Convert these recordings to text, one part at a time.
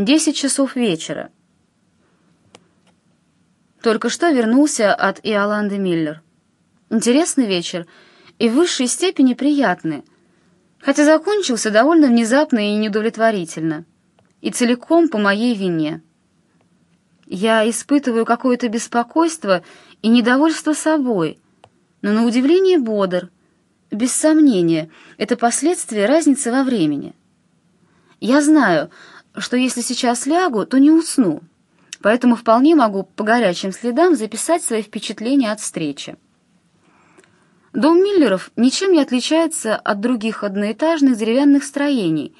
Десять часов вечера. Только что вернулся от Иоланды Миллер. Интересный вечер и в высшей степени приятный, хотя закончился довольно внезапно и неудовлетворительно, и целиком по моей вине. Я испытываю какое-то беспокойство и недовольство собой, но на удивление бодр. Без сомнения, это последствия разницы во времени. Я знаю, что если сейчас лягу, то не усну, поэтому вполне могу по горячим следам записать свои впечатления от встречи. Дом Миллеров ничем не отличается от других одноэтажных деревянных строений,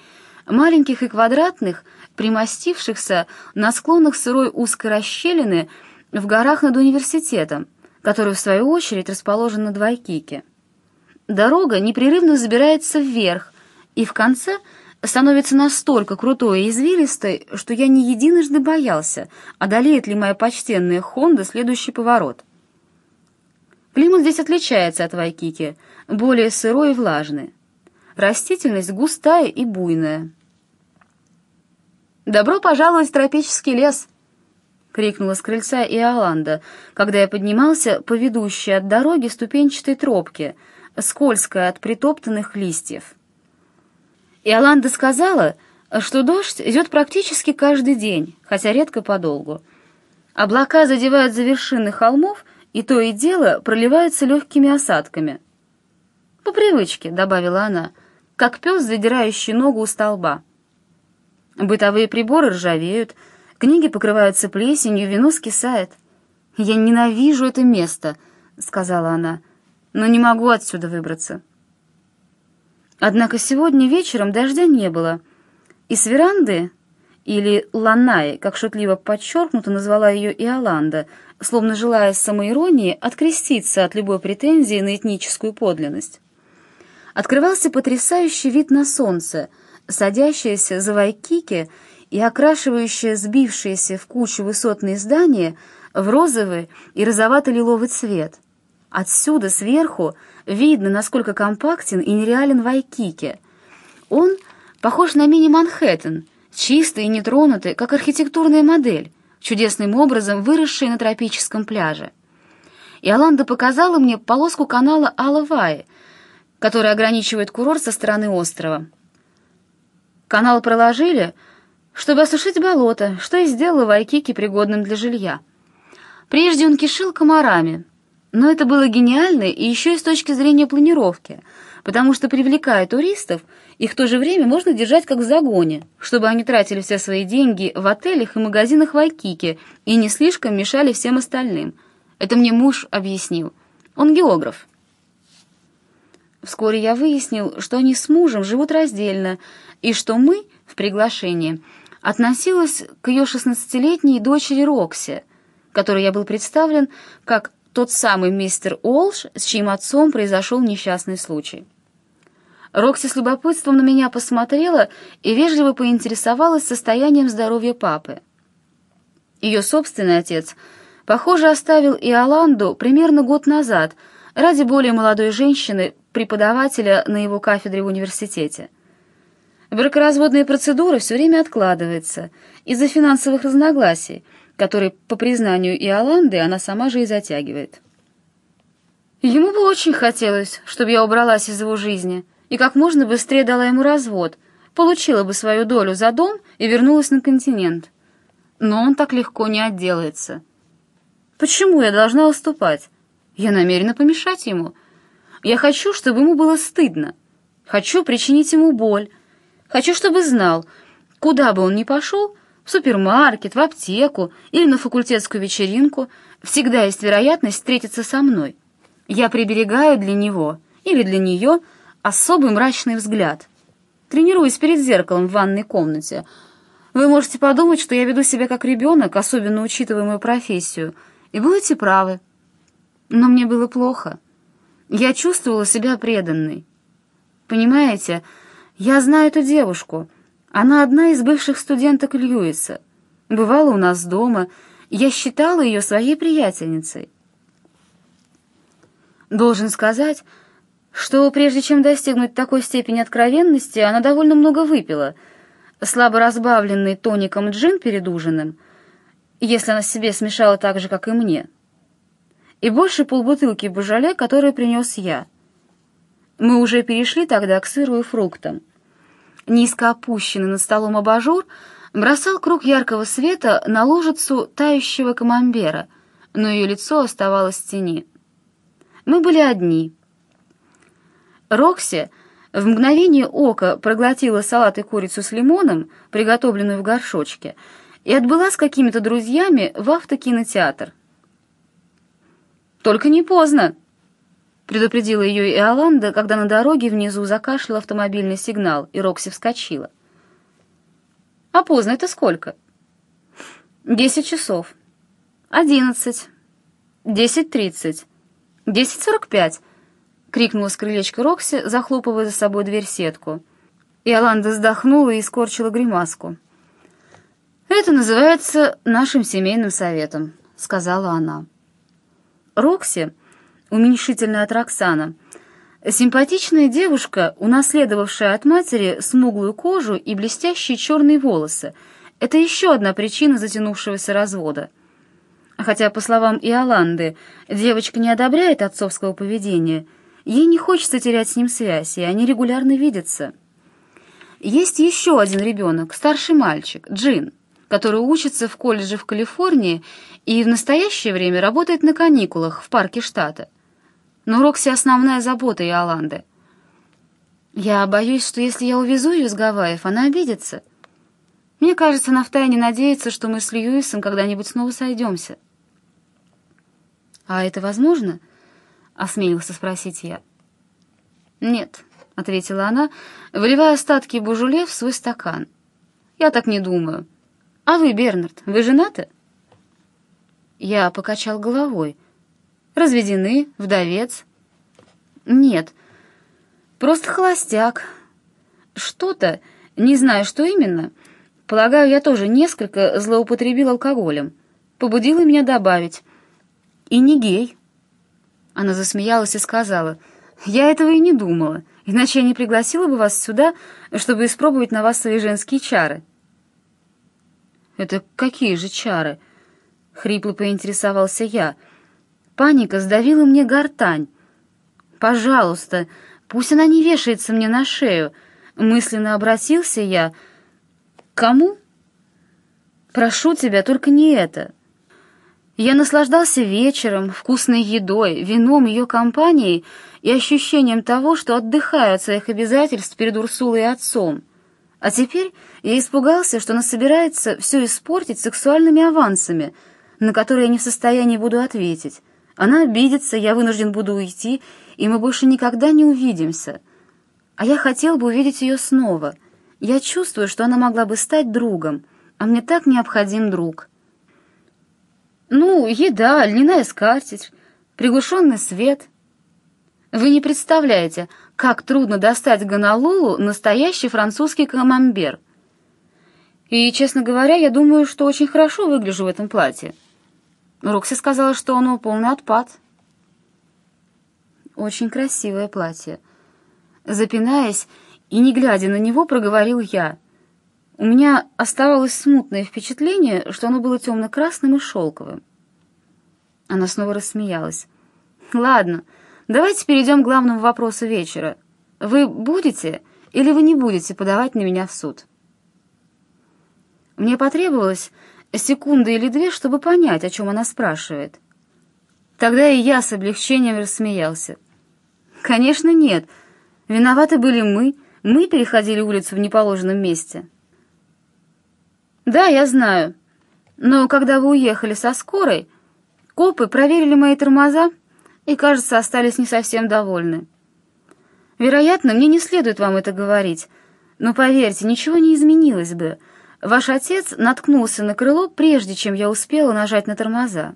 маленьких и квадратных, примостившихся на склонах сырой узкой расщелины в горах над университетом, который, в свою очередь, расположен над Вайкике. Дорога непрерывно забирается вверх, и в конце становится настолько крутой и извилистой, что я не единожды боялся, одолеет ли моя почтенная Хонда следующий поворот. Климат здесь отличается от Вайкики, более сырой и влажный. Растительность густая и буйная. «Добро пожаловать в тропический лес!» — крикнула с крыльца Иоланда, когда я поднимался по ведущей от дороги ступенчатой тропке, скользкой от притоптанных листьев. Иоланда сказала, что дождь идет практически каждый день, хотя редко подолгу. Облака задевают за вершины холмов — и то и дело проливается легкими осадками. «По привычке», — добавила она, — «как пес, задирающий ногу у столба». Бытовые приборы ржавеют, книги покрываются плесенью, вино скисает. «Я ненавижу это место», — сказала она, — «но не могу отсюда выбраться». Однако сегодня вечером дождя не было, и с веранды, или ланай, как шутливо подчеркнуто назвала ее Иоланда, словно желая самоиронии откреститься от любой претензии на этническую подлинность. Открывался потрясающий вид на солнце, садящееся за Вайкики и окрашивающее сбившиеся в кучу высотные здания в розовый и розовато-лиловый цвет. Отсюда, сверху, видно, насколько компактен и нереален Вайкики. Он похож на мини-Манхэттен, чистый и нетронутый, как архитектурная модель, чудесным образом выросшие на тропическом пляже. И Аланда показала мне полоску канала Алаваи, который ограничивает курорт со стороны острова. Канал проложили, чтобы осушить болото, что и сделало Вайкики пригодным для жилья. Прежде он кишил комарами, но это было гениально и еще и с точки зрения планировки, потому что, привлекая туристов, их в то же время можно держать как в загоне, чтобы они тратили все свои деньги в отелях и магазинах Вайкики и не слишком мешали всем остальным. Это мне муж объяснил. Он географ. Вскоре я выяснил, что они с мужем живут раздельно, и что мы в приглашении относилась к ее шестнадцатилетней дочери Рокси, которой я был представлен как тот самый мистер Олш, с чьим отцом произошел несчастный случай. Рокси с любопытством на меня посмотрела и вежливо поинтересовалась состоянием здоровья папы. Ее собственный отец, похоже, оставил Иоланду примерно год назад ради более молодой женщины, преподавателя на его кафедре в университете. Бракоразводная процедура все время откладывается из-за финансовых разногласий, которые, по признанию Иоланды, она сама же и затягивает. Ему бы очень хотелось, чтобы я убралась из его жизни — и как можно быстрее дала ему развод, получила бы свою долю за дом и вернулась на континент. Но он так легко не отделается. Почему я должна уступать? Я намерена помешать ему. Я хочу, чтобы ему было стыдно. Хочу причинить ему боль. Хочу, чтобы знал, куда бы он ни пошел, супермаркет, в аптеку или на факультетскую вечеринку, всегда есть вероятность встретиться со мной. Я приберегаю для него или для нее особый мрачный взгляд. Тренируюсь перед зеркалом в ванной комнате. Вы можете подумать, что я веду себя как ребенок, особенно учитывая мою профессию, и будете правы. Но мне было плохо. Я чувствовала себя преданной. Понимаете, я знаю эту девушку. Она одна из бывших студенток Льюиса. Бывала у нас дома. Я считала ее своей приятельницей. Должен сказать, что прежде чем достигнуть такой степени откровенности, она довольно много выпила. слабо разбавленный тоником джин перед ужином, если она себе смешала так же, как и мне, и больше полбутылки божале, которое принес я. Мы уже перешли тогда к сыру и фруктам. Низко опущенный над столом абажур бросал круг яркого света на лужицу тающего камамбера, но ее лицо оставалось в тени. Мы были одни. Рокси в мгновение ока проглотила салат и курицу с лимоном, приготовленную в горшочке, и отбыла с какими-то друзьями в автокинотеатр. «Только не поздно!» — предупредила ее Иоланда, когда на дороге внизу закашлял автомобильный сигнал, и Рокси вскочила. «А поздно это сколько?» «Десять часов». «Одиннадцать». «Десять тридцать». «Десять сорок пять», — крикнула с крылечка Рокси, захлопывая за собой дверь-сетку. Иоланда вздохнула и скорчила гримаску. «Это называется нашим семейным советом», — сказала она. Рокси, уменьшительная от Роксана, симпатичная девушка, унаследовавшая от матери смуглую кожу и блестящие черные волосы. Это еще одна причина затянувшегося развода. Хотя, по словам Иоланды, девочка не одобряет отцовского поведения, ей не хочется терять с ним связь, и они регулярно видятся. Есть еще один ребенок, старший мальчик, Джин, который учится в колледже в Калифорнии и в настоящее время работает на каникулах в парке штата. Но Рокси — основная забота Иоланды. Я боюсь, что если я увезу ее с Гавайев, она обидится. Мне кажется, она втайне надеется, что мы с Льюисом когда-нибудь снова сойдемся. «А это возможно?» — осмелился спросить я. «Нет», — ответила она, выливая остатки бужуле в свой стакан. «Я так не думаю. А вы, Бернард, вы женаты?» Я покачал головой. «Разведены? Вдовец?» «Нет, просто холостяк. Что-то, не знаю, что именно. Полагаю, я тоже несколько злоупотребил алкоголем. Побудила меня добавить. И не гей». Она засмеялась и сказала, «Я этого и не думала, иначе я не пригласила бы вас сюда, чтобы испробовать на вас свои женские чары». «Это какие же чары?» — хрипло поинтересовался я. Паника сдавила мне гортань. «Пожалуйста, пусть она не вешается мне на шею», — мысленно обратился я. «Кому?» «Прошу тебя, только не это». Я наслаждался вечером, вкусной едой, вином, ее компанией и ощущением того, что отдыхаю от своих обязательств перед Урсулой и отцом. А теперь я испугался, что она собирается все испортить сексуальными авансами, на которые я не в состоянии буду ответить. Она обидится, я вынужден буду уйти, и мы больше никогда не увидимся. А я хотел бы увидеть ее снова. Я чувствую, что она могла бы стать другом, а мне так необходим друг. Ну, еда, льняная скатерть, приглушенный свет. Вы не представляете, как трудно достать Гонолулу настоящий французский камамбер. И, честно говоря, я думаю, что очень хорошо выгляжу в этом платье. Рокси сказала, что оно полный отпад. Очень красивое платье. Запинаясь и не глядя на него, проговорил я. У меня оставалось смутное впечатление, что оно было темно-красным и шелковым. Она снова рассмеялась. «Ладно, — Давайте перейдем к главному вопросу вечера. Вы будете или вы не будете подавать на меня в суд? Мне потребовалось секунды или две, чтобы понять, о чем она спрашивает. Тогда и я с облегчением рассмеялся. Конечно, нет. Виноваты были мы. Мы переходили улицу в неположенном месте. Да, я знаю. Но когда вы уехали со скорой, копы проверили мои тормоза и, кажется, остались не совсем довольны. Вероятно, мне не следует вам это говорить, но поверьте, ничего не изменилось бы. Ваш отец наткнулся на крыло, прежде чем я успела нажать на тормоза.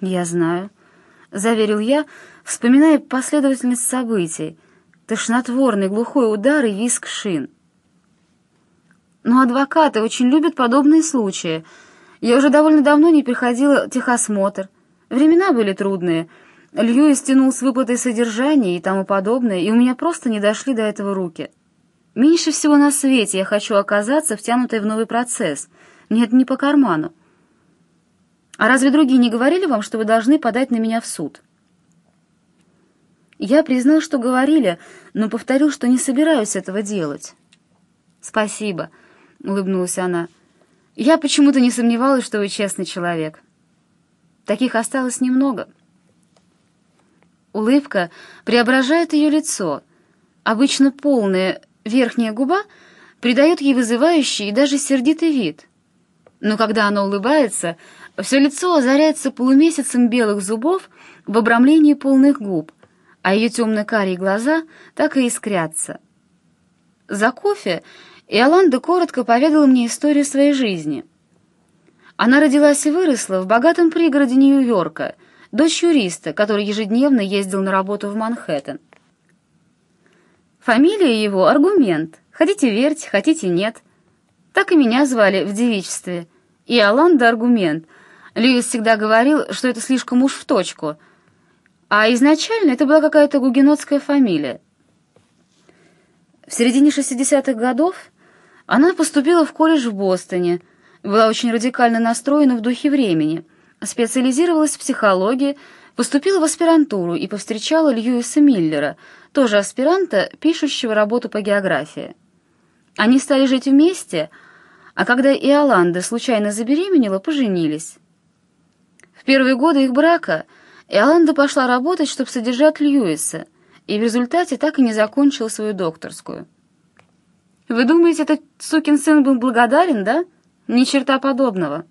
«Я знаю», — заверил я, вспоминая последовательность событий, тошнотворный глухой удар и виск шин. Но адвокаты очень любят подобные случаи. Я уже довольно давно не приходила техосмотр, Времена были трудные. Льюис тянул с выплатой содержания и тому подобное, и у меня просто не дошли до этого руки. Меньше всего на свете я хочу оказаться втянутой в новый процесс. Нет, не по карману. А разве другие не говорили вам, что вы должны подать на меня в суд?» Я признал, что говорили, но повторил, что не собираюсь этого делать. «Спасибо», — улыбнулась она. «Я почему-то не сомневалась, что вы честный человек. Таких осталось немного». Улыбка преображает ее лицо. Обычно полная верхняя губа придает ей вызывающий и даже сердитый вид. Но когда она улыбается, все лицо озаряется полумесяцем белых зубов в обрамлении полных губ, а ее темно-карие глаза так и искрятся. За кофе Иоланда коротко поведала мне историю своей жизни. Она родилась и выросла в богатом пригороде Нью-Йорка, дочь юриста, который ежедневно ездил на работу в Манхэттен. Фамилия его — аргумент. Хотите верьте, хотите нет. Так и меня звали в девичестве. Иоланда аргумент — Льюис всегда говорил, что это слишком уж в точку, а изначально это была какая-то гугенотская фамилия. В середине 60-х годов она поступила в колледж в Бостоне, была очень радикально настроена в духе времени, специализировалась в психологии, поступила в аспирантуру и повстречала Льюиса Миллера, тоже аспиранта, пишущего работу по географии. Они стали жить вместе, а когда Иоланда случайно забеременела, поженились первые годы их брака Иоланда пошла работать, чтобы содержать Льюиса, и в результате так и не закончила свою докторскую. Вы думаете, этот сукин сын был благодарен, да? Ни черта подобного.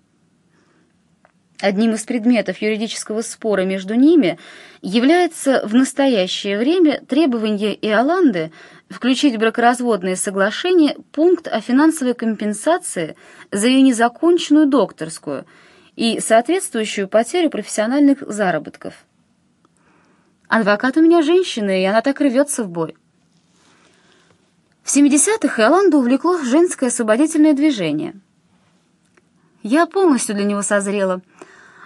Одним из предметов юридического спора между ними является в настоящее время требование Иоланды включить в бракоразводное соглашение пункт о финансовой компенсации за ее незаконченную докторскую – и соответствующую потерю профессиональных заработков. Адвокат у меня женщина, и она так рвется в бой. В 70-х Иоланду увлекло женское освободительное движение. Я полностью для него созрела,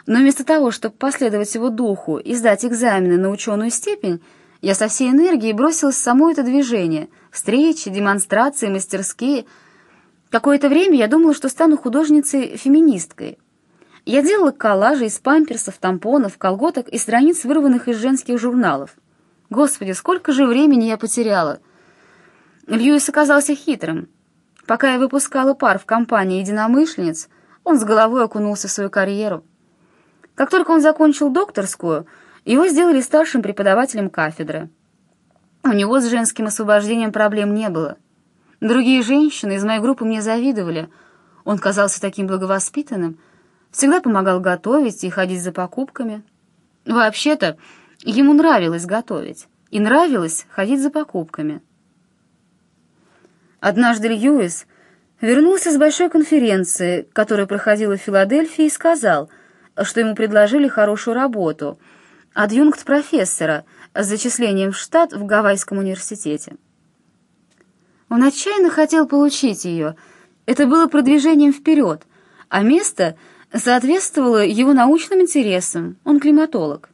но вместо того, чтобы последовать его духу и сдать экзамены на ученую степень, я со всей энергией бросилась в само это движение, встречи, демонстрации, мастерские. Какое-то время я думала, что стану художницей-феминисткой, я делала коллажи из памперсов, тампонов, колготок и страниц, вырванных из женских журналов. Господи, сколько же времени я потеряла! Льюис оказался хитрым. Пока я выпускала пар в компании единомышленниц, он с головой окунулся в свою карьеру. Как только он закончил докторскую, его сделали старшим преподавателем кафедры. У него с женским освобождением проблем не было. Другие женщины из моей группы мне завидовали. Он казался таким благовоспитанным, всегда помогал готовить и ходить за покупками. Вообще-то, ему нравилось готовить, и нравилось ходить за покупками. Однажды Льюис вернулся с большой конференции, которая проходила в Филадельфии, и сказал, что ему предложили хорошую работу — адъюнкт профессора с зачислением в штат в Гавайском университете. Он отчаянно хотел получить ее. Это было продвижением вперед, а место — соответствовало его научным интересам, он климатолог.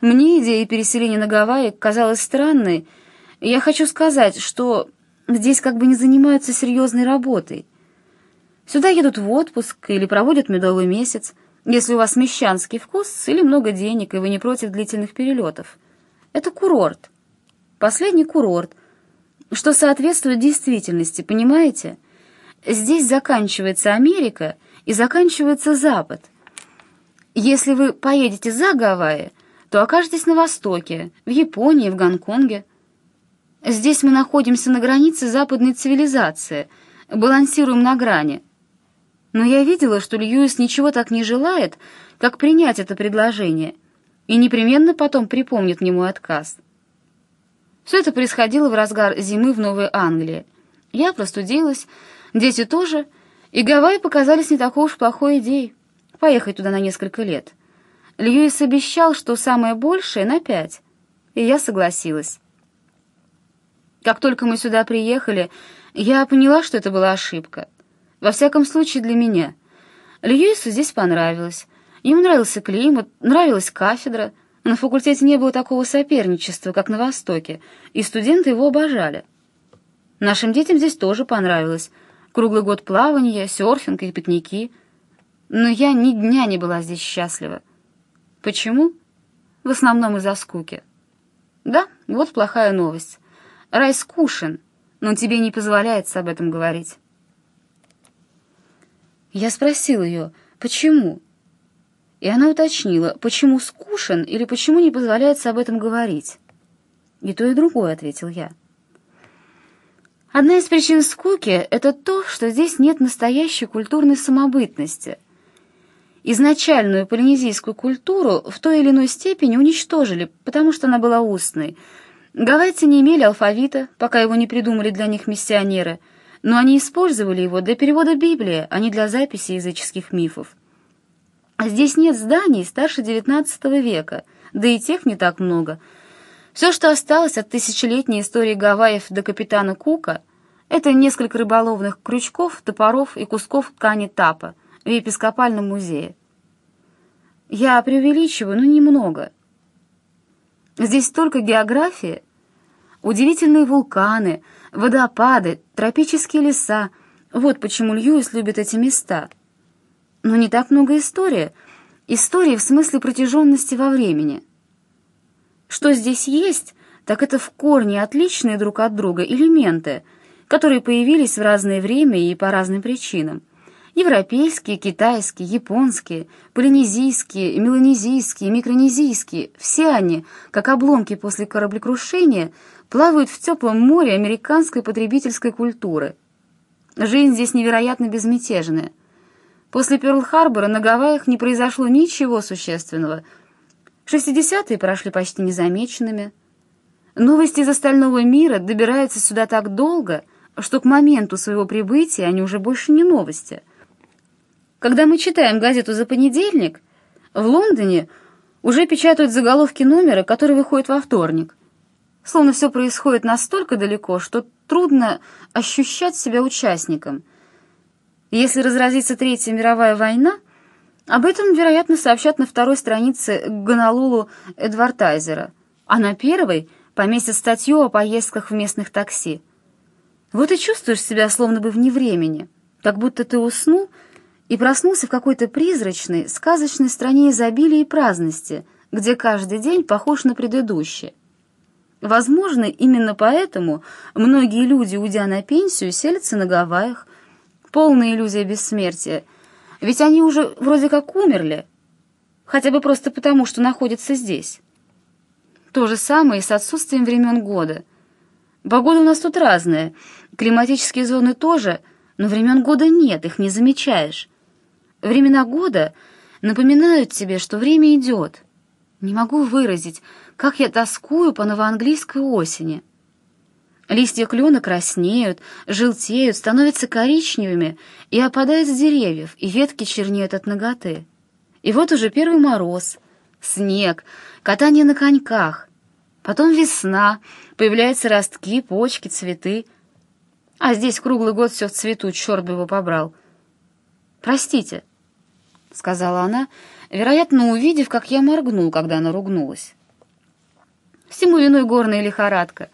Мне идея переселения на Гавайи казалась странной, я хочу сказать, что здесь как бы не занимаются серьезной работой. Сюда едут в отпуск или проводят медовый месяц, если у вас мещанский вкус или много денег, и вы не против длительных перелетов. Это курорт. Последний курорт, что соответствует действительности, понимаете? Здесь заканчивается Америка — и заканчивается запад. Если вы поедете за Гавайи, то окажетесь на востоке, в Японии, в Гонконге. Здесь мы находимся на границе западной цивилизации, балансируем на грани. Но я видела, что Льюис ничего так не желает, как принять это предложение, и непременно потом припомнит мне мой отказ. Все это происходило в разгар зимы в Новой Англии. Я простудилась, дети тоже — и Гавайи показались не такой уж плохой идеей. Поехать туда на несколько лет. Льюис обещал, что самое большее — на пять. И я согласилась. Как только мы сюда приехали, я поняла, что это была ошибка. Во всяком случае, для меня. Льюису здесь понравилось. Ему нравился климат, нравилась кафедра. На факультете не было такого соперничества, как на Востоке, и студенты его обожали. Нашим детям здесь тоже понравилось. Круглый год плавания, серфинг и пикники. Но я ни дня не была здесь счастлива. Почему? В основном из-за скуки. Да, вот плохая новость. Рай скушен, но тебе не позволяется об этом говорить. Я спросил ее, почему? И она уточнила, почему скушен или почему не позволяется об этом говорить. И то, и другое, ответил я. Одна из причин скуки — это то, что здесь нет настоящей культурной самобытности. Изначальную полинезийскую культуру в той или иной степени уничтожили, потому что она была устной. Гавайцы не имели алфавита, пока его не придумали для них миссионеры, но они использовали его для перевода Библии, а не для записи языческих мифов. Здесь нет зданий старше XIX века, да и тех не так много. Все, что осталось от тысячелетней истории Гавайев до капитана Кука, это несколько рыболовных крючков, топоров и кусков ткани тапа в епископальном музее. Я преувеличиваю, но немного. Здесь столько географии, удивительные вулканы, водопады, тропические леса. Вот почему Льюис любит эти места — но не так много истории. Истории в смысле протяженности во времени. Что здесь есть, так это в корне отличные друг от друга элементы, которые появились в разное время и по разным причинам. Европейские, китайские, японские, полинезийские, меланезийские, микронезийские — все они, как обломки после кораблекрушения, плавают в теплом море американской потребительской культуры. Жизнь здесь невероятно безмятежная — После Пёрл-Харбора на Гавайях не произошло ничего существенного. Шестидесятые прошли почти незамеченными. Новости из остального мира добираются сюда так долго, что к моменту своего прибытия они уже больше не новости. Когда мы читаем газету за понедельник, в Лондоне уже печатают заголовки номера, который выходит во вторник. Словно все происходит настолько далеко, что трудно ощущать себя участником — если разразится Третья мировая война, об этом, вероятно, сообщат на второй странице Гонолулу Эдвартайзера, а на первой поместят статью о поездках в местных такси. Вот и чувствуешь себя словно бы вне времени, как будто ты уснул и проснулся в какой-то призрачной, сказочной стране изобилия и праздности, где каждый день похож на предыдущий. Возможно, именно поэтому многие люди, уйдя на пенсию, селятся на Гавайях, полная иллюзия бессмертия. Ведь они уже вроде как умерли, хотя бы просто потому, что находятся здесь. То же самое и с отсутствием времен года. Погода у нас тут разная, климатические зоны тоже, но времен года нет, их не замечаешь. Времена года напоминают тебе, что время идет. Не могу выразить, как я тоскую по новоанглийской осени. Листья клена краснеют, желтеют, становятся коричневыми и опадают с деревьев, и ветки чернеют от ноготы. И вот уже первый мороз, снег, катание на коньках. Потом весна, появляются ростки, почки, цветы. А здесь круглый год все в цвету, черт бы его побрал. «Простите», — сказала она, вероятно, увидев, как я моргнул, когда она ругнулась. «Всему виной горная лихорадка».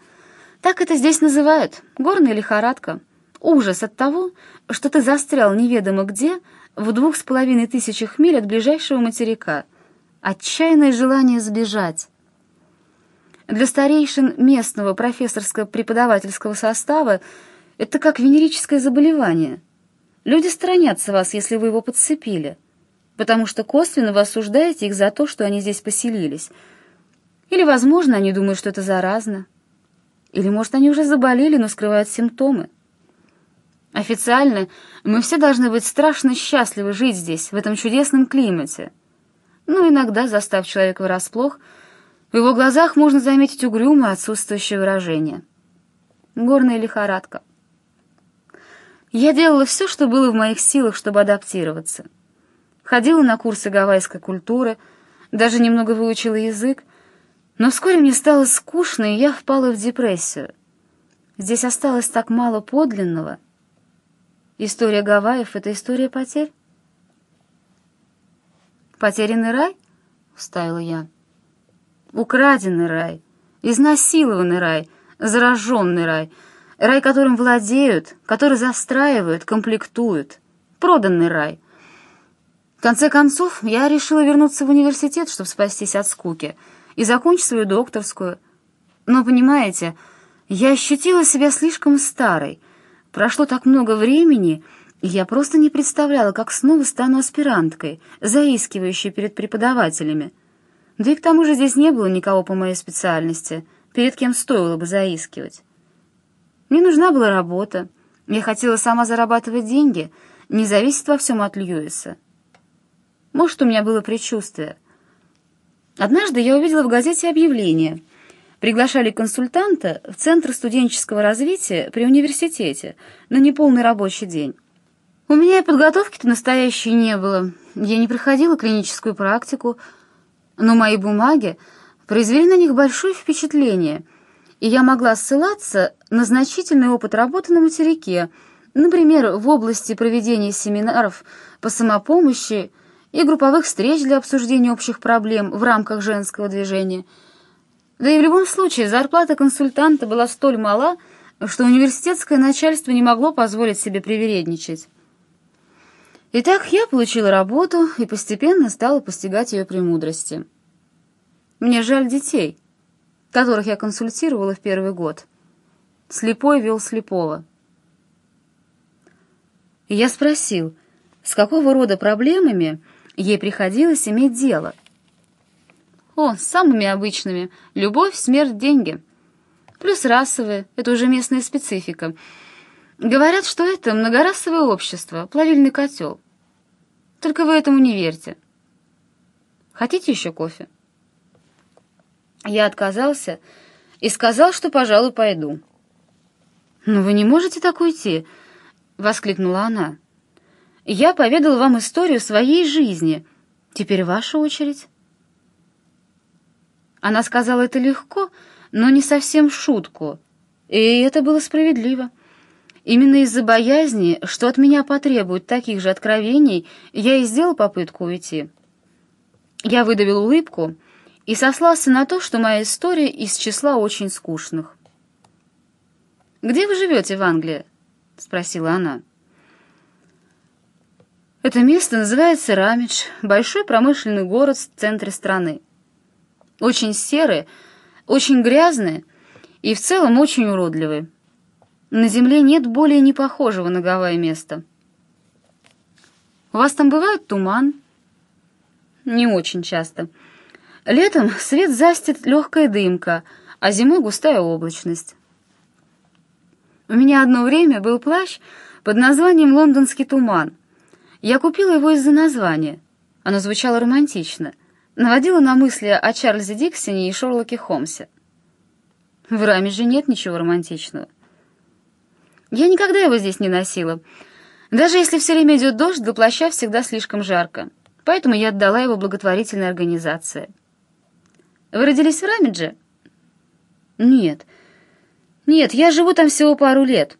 Так это здесь называют, горная лихорадка. Ужас от того, что ты застрял неведомо где, в двух с половиной тысячах миль от ближайшего материка. Отчаянное желание сбежать. Для старейшин местного профессорско-преподавательского состава это как венерическое заболевание. Люди сторонятся вас, если вы его подцепили, потому что косвенно вы осуждаете их за то, что они здесь поселились. Или, возможно, они думают, что это заразно. Или, может, они уже заболели, но скрывают симптомы? Официально мы все должны быть страшно счастливы жить здесь, в этом чудесном климате. Но иногда, застав человека врасплох, в его глазах можно заметить угрюмое отсутствующее выражение. Горная лихорадка. Я делала все, что было в моих силах, чтобы адаптироваться. Ходила на курсы гавайской культуры, даже немного выучила язык, но вскоре мне стало скучно, и я впала в депрессию. Здесь осталось так мало подлинного. История Гавайев — это история потерь. «Потерянный рай?» — вставила я. «Украденный рай, изнасилованный рай, зараженный рай, Рай, которым владеют, который застраивают, комплектуют. Проданный рай. В конце концов, я решила вернуться в университет, чтобы спастись от скуки, и закончить свою докторскую. Но, понимаете, я ощутила себя слишком старой. Прошло так много времени, и я просто не представляла, как снова стану аспиранткой, заискивающей перед преподавателями. Да и к тому же здесь не было никого по моей специальности, перед кем стоило бы заискивать. Мне нужна была работа. Я хотела сама зарабатывать деньги, не зависеть во всем от Льюиса. Может, у меня было предчувствие. Однажды я увидела в газете объявление. Приглашали консультанта в Центр студенческого развития при университете на неполный рабочий день. У меня и подготовки-то настоящей не было. Я не проходила клиническую практику, но мои бумаги произвели на них большое впечатление — и я могла ссылаться на значительный опыт работы на материке, например, в области проведения семинаров по самопомощи и групповых встреч для обсуждения общих проблем в рамках женского движения. Да и в любом случае зарплата консультанта была столь мала, что университетское начальство не могло позволить себе привередничать. Итак, я получила работу и постепенно стала постигать ее премудрости. Мне жаль детей — которых я консультировала в первый год. Слепой вел слепого. И я спросил, с какого рода проблемами ей приходилось иметь дело. О, с самыми обычными. Любовь, смерть, деньги. Плюс расовые, это уже местная специфика. Говорят, что это многорасовое общество, плавильный котел. Только вы этому не верьте. Хотите еще кофе? Я отказался и сказал, что, пожалуй, пойду. «Но вы не можете так уйти!» — воскликнула она. «Я поведал вам историю своей жизни. Теперь ваша очередь». Она сказала это легко, но не совсем шутку, и это было справедливо. Именно из-за боязни, что от меня потребуют таких же откровений, я и сделал попытку уйти. Я выдавил улыбку — и сослался на то, что моя история из числа очень скучных. «Где вы живете в Англии?» — спросила она. Это место называется Рамидж, большой промышленный город в центре страны. Очень серый, очень грязный и в целом очень уродливый. На земле нет более непохожего на Гавайи места. У вас там бывает туман? Не очень часто. Летом свет застит легкая дымка, а зимой густая облачность. У меня одно время был плащ под названием «Лондонский туман». Я купила его из-за названия. Оно звучало романтично, наводило на мысли о Чарльзе Диксоне и Шерлоке Холмсе. В раме же нет ничего романтичного. Я никогда его здесь не носила. Даже если все время идет дождь, до плаща всегда слишком жарко. Поэтому я отдала его благотворительной организации. Вы родились в Рамидже? Нет. Нет, я живу там всего пару лет.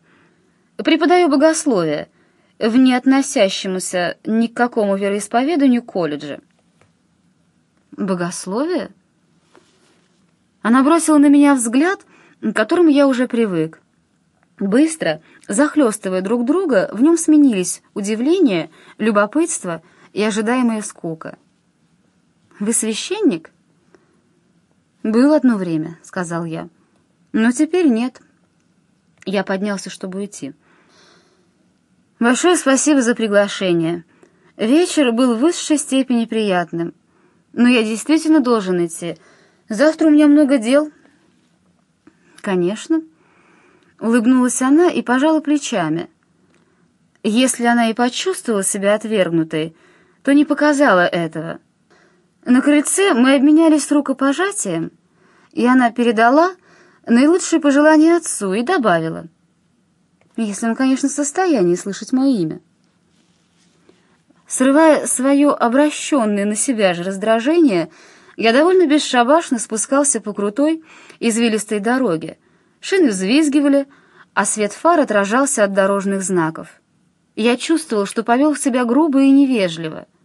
Преподаю богословие в не относящемуся ни к какому вероисповеданию колледже. Богословие? Она бросила на меня взгляд, к которому я уже привык. Быстро, захлестывая друг друга, в нем сменились удивление, любопытство и ожидаемая скука. «Вы священник?» «Было одно время», — сказал я. «Но теперь нет». Я поднялся, чтобы уйти. «Большое спасибо за приглашение. Вечер был в высшей степени приятным. Но я действительно должен идти. Завтра у меня много дел». «Конечно», — улыбнулась она и пожала плечами. Если она и почувствовала себя отвергнутой, то не показала этого. На крыльце мы обменялись рукопожатием, и она передала наилучшие пожелания отцу и добавила, если он, конечно, в состоянии слышать мое имя. Срывая свое обращенное на себя же раздражение, я довольно бесшабашно спускался по крутой, извилистой дороге. Шины взвизгивали, а свет фар отражался от дорожных знаков. Я чувствовал, что повел себя грубо и невежливо —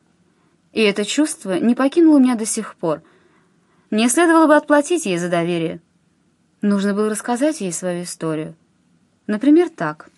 и это чувство не покинуло меня до сих пор. Мне следовало бы отплатить ей за доверие. Нужно было рассказать ей свою историю. Например, так.